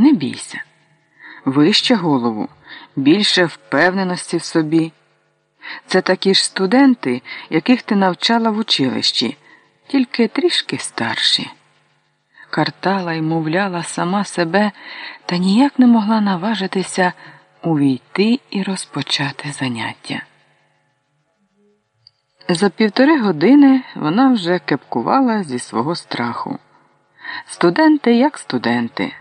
Не бійся. Вище голову, більше впевненості в собі. Це такі ж студенти, яких ти навчала в училищі, тільки трішки старші. Картала й мовляла сама себе та ніяк не могла наважитися увійти і розпочати заняття. За півтори години вона вже кепкувала зі свого страху. Студенти як студенти,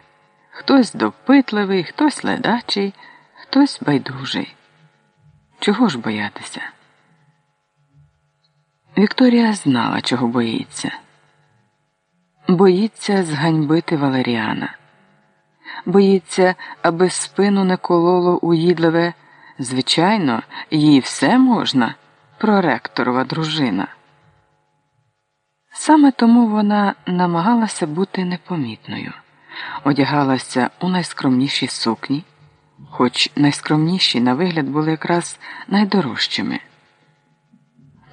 хтось допитливий, хтось ледачий, хтось байдужий. Чого ж боятися? Вікторія знала, чого боїться. Боїться зганьбити Валеріана, боїться, аби спину не кололо уїдливе. Звичайно, їй все можна, проректорова дружина. Саме тому вона намагалася бути непомітною, одягалася у найскромніші сукні, хоч найскромніші на вигляд були якраз найдорожчими.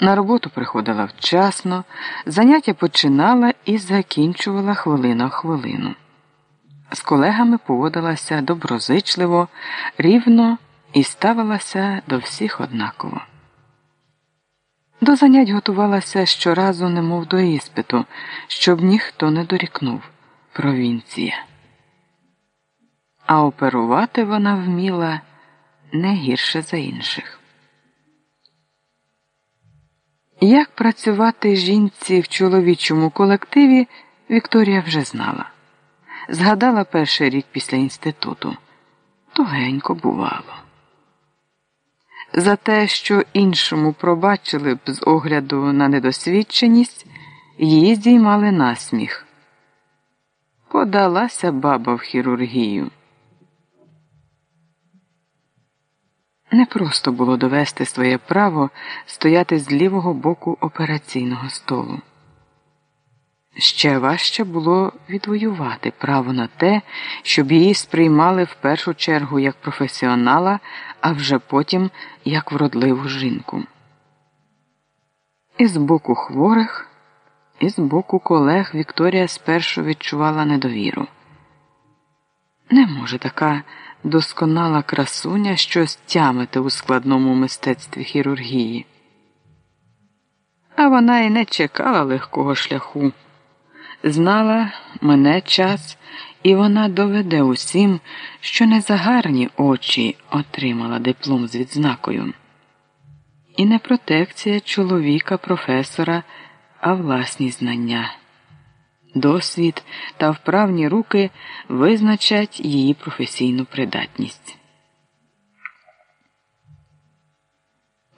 На роботу приходила вчасно, заняття починала і закінчувала хвилина хвилину. З колегами поводилася доброзичливо, рівно і ставилася до всіх однаково. До занять готувалася щоразу, немов до іспиту, щоб ніхто не дорікнув провінція. А оперувати вона вміла не гірше за інших. Як працювати жінці в чоловічому колективі, Вікторія вже знала. Згадала перший рік після інституту. Тугенько бувало. За те, що іншому пробачили б з огляду на недосвідченість, її здіймали насміх. Подалася баба в хірургію. Не просто було довести своє право стояти з лівого боку операційного столу. Ще важче було відвоювати право на те, щоб її сприймали в першу чергу як професіонала, а вже потім як вродливу жінку. І з боку хворих, і з боку колег Вікторія спершу відчувала недовіру. Не може така досконала красуня щось тямити у складному мистецтві хірургії. А вона й не чекала легкого шляху. Знала мене час, і вона доведе усім, що не за гарні очі отримала диплом з відзнакою. І не протекція чоловіка, професора, а власні знання. Досвід та вправні руки визначать її професійну придатність.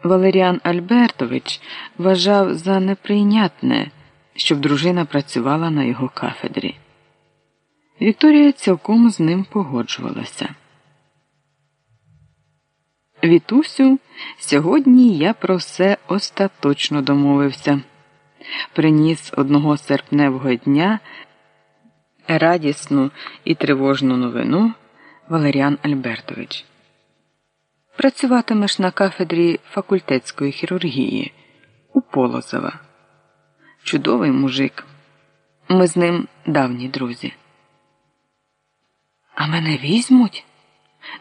Валеріан Альбертович вважав за неприйнятне щоб дружина працювала на його кафедрі. Вікторія цілком з ним погоджувалася. Вітусю, сьогодні я про все остаточно домовився. Приніс одного серпневого дня радісну і тривожну новину Валеріан Альбертович. Працюватимеш на кафедрі факультетської хірургії у Полозова чудовий мужик. Ми з ним давні друзі. А мене візьмуть?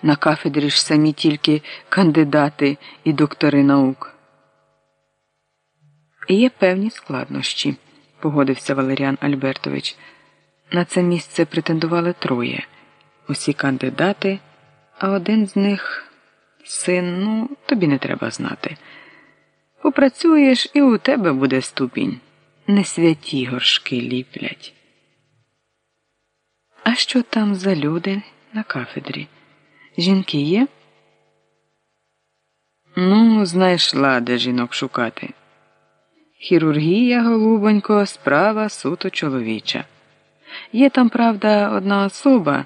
На кафедрі ж самі тільки кандидати і доктори наук. Є певні складнощі, погодився Валеріан Альбертович. На це місце претендували троє усі кандидати, а один з них син, ну, тобі не треба знати. Попрацюєш і у тебе буде ступінь не святі горшки ліплять. А що там за люди на кафедрі? Жінки є? Ну, знайшла, де жінок шукати. Хірургія, голубонько, справа суто чоловіча. Є там, правда, одна особа,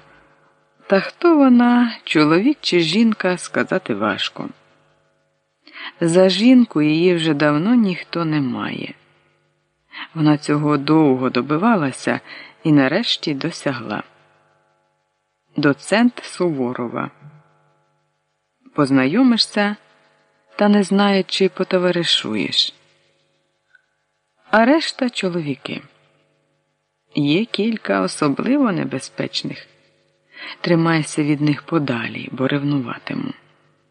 та хто вона, чоловік чи жінка, сказати важко. За жінку її вже давно ніхто не має. Вона цього довго добивалася і нарешті досягла. Доцент Суворова. Познайомишся та не знає, чи потоваришуєш. А решта чоловіки. Є кілька особливо небезпечних. Тримайся від них подалі, бо ревнуватиму.